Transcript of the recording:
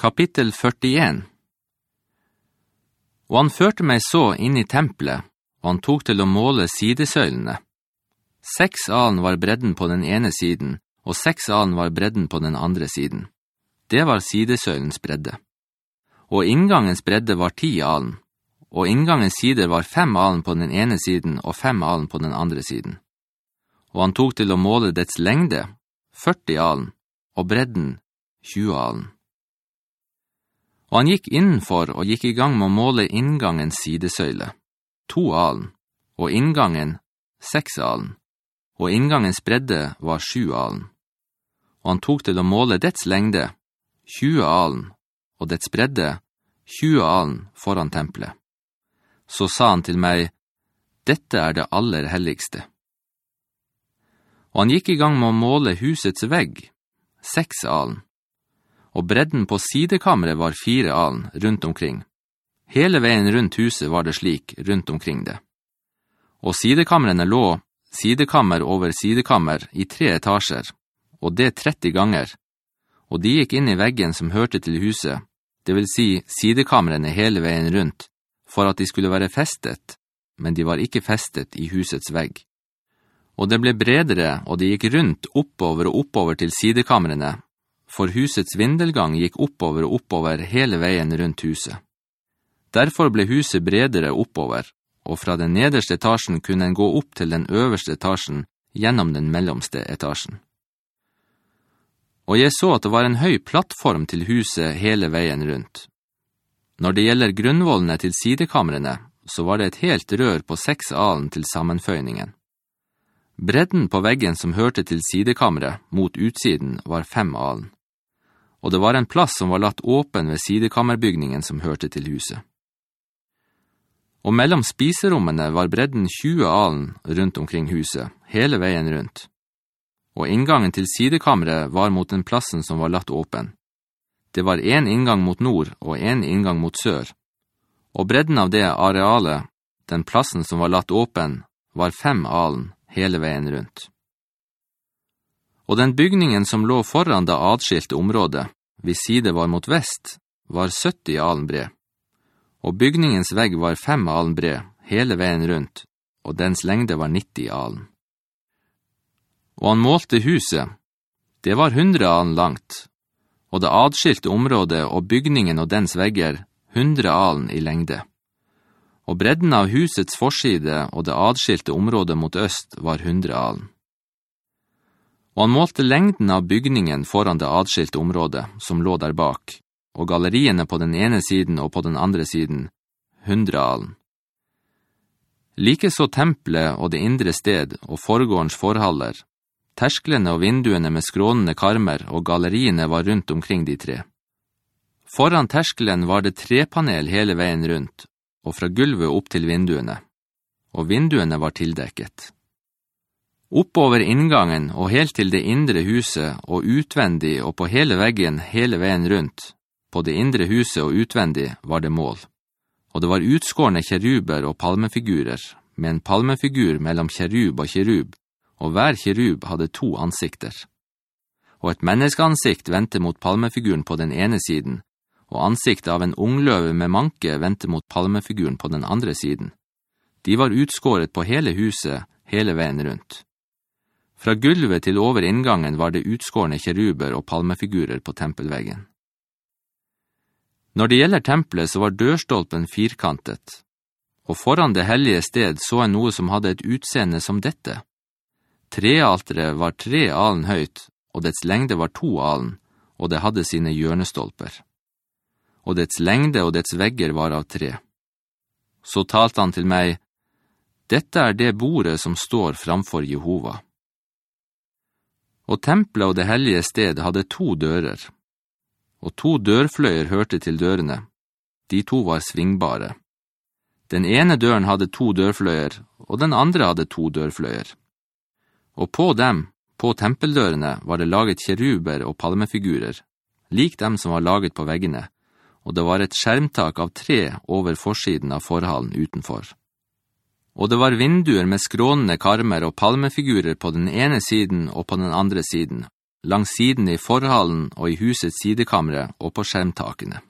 Kapittel 41 Og han førte meg så inn i tempelet, og han tok til å måle sidesøylene. Seks alen var bredden på den ene siden, og seks alen var bredden på den andre siden. Det var sidesøylens bredde. Og inngangens bredde var ti alen, og inngangens sider var fem alen på den ene siden og fem alen på den andre siden. Og han tok til å måle dets lengde, 40 alen, og bredden, 20 alen. Og han gikk innenfor og gikk i gang med å måle inngangens sidesøyle, to alen, og inngangen, seks alen, og inngangens bredde var sju alen. Og han tok til å måle dets lengde, 20 alen, og dets bredde, 20 alen foran tempelet. Så sa han til meg, «Dette er det aller helligste.» Og han gikk i gang med å måle husets vegg, seks alen, og bredden på sidekammeret var fire alen rundt omkring. Hele veien rundt huset var det slik rundt omkring det. Og sidekammerene lå, sidekammer over sidekammer, i tre etasjer, og det 30 ganger, og de gikk inn i veggen som hørte til huset, det vil si sidekammerene hele veien rundt, for at de skulle være festet, men de var ikke festet i husets vegg og det ble bredere, og det gikk rundt oppover og oppover til sidekamrene, for husets vindelgang gikk oppover og oppover hele veien rundt huset. Derfor ble huset bredere oppover, og fra den nederste etasjen kunne en gå opp til den øverste etasjen gjennom den mellomste etasjen. Og jeg så at det var en høy plattform til huset hele veien rundt. Når det gjelder grunnvollene til sidekamrene, så var det et helt rør på seks alen til sammenføyningen. Bredden på veggen som hørte til sidekammeret mot utsiden var fem alen, og det var en plass som var latt åpen ved sidekammerbygningen som hørte til huset. Og mellom spiserommene var bredden 20 alen rundt omkring huset, hele veien rundt. Og inngangen til sidekammeret var mot den plassen som var latt åpen. Det var en inngang mot nord og en inngang mot sør. Og bredden av det arealet, den plassen som var latt åpen, var fem alen, hele veien rundt. Og den bygningen som lå foran det adskilte området, hvis side var mot vest, var 70 alen bred. Og bygningens vegg var fem alen bred, hele veien rundt, og dens lengde var 90 alen. Og han målte huset. Det var 100 alen langt, og det adskilte området og bygningen og dens vegger 100 alen i lengde og bredden av husets forside og det adskilte området mot øst var hundre alen. Og han målte lengden av bygningen foran det adskilte området som lå der bak, og galleriene på den ene siden og på den andre siden, hundre alen. Like så tempelet og det indre sted og foregårdens forhaller, tersklene og vinduene med skrånende karmer og galleriene var rundt omkring de tre. Foran terskelen var det trepanel hele veien rundt, og fra gulvet opp til vinduene, og vinduene var tildekket. Oppover inngangen og helt til det indre huset og utvendig og på hele veggen hele veien rundt, på det indre huset og utvendig var det mål. Og det var utskårne kjeruber og palmefigurer, med en palmefigur mellom kjerub og kjerub, og hver kjerub hadde to ansikter. Og et menneskeansikt ventet mot palmefiguren på den ene siden, og ansiktet av en ungløve med manke ventet mot palmefiguren på den andre siden. De var utskåret på hele huset, hele veien rundt. Fra gulvet til over inngangen var det utskårne kjeruber og palmefigurer på tempelveggen. Når det gjelder tempelet så var dørstolpen firkantet, og foran det hellige sted så en noe som hadde et utseende som dette. Trealtere var tre alen høyt, og dets lengde var to alen, og det hadde sine hjørnestolper og dets lengde og dets vegger var av tre. Så talte han til meg, «Dette er det bordet som står framfor Jehova.» Og tempelet og det hellige sted hadde to dører, og to dørfløyer hørte til dørene. De to var svingbare. Den ene døren hadde to dørfløyer, og den andre hadde to dørfløyer. Og på dem, på tempeldørene, var det laget kjeruber og palmefigurer, lik dem som var laget på veggene, og det var et skjermtak av tre over forsiden av forhallen utenfor. Og det var vinduer med skrånende karmer og palmefigurer på den ene siden og på den andre siden, langs siden i forhallen og i husets sidekamre og på skjermtakene.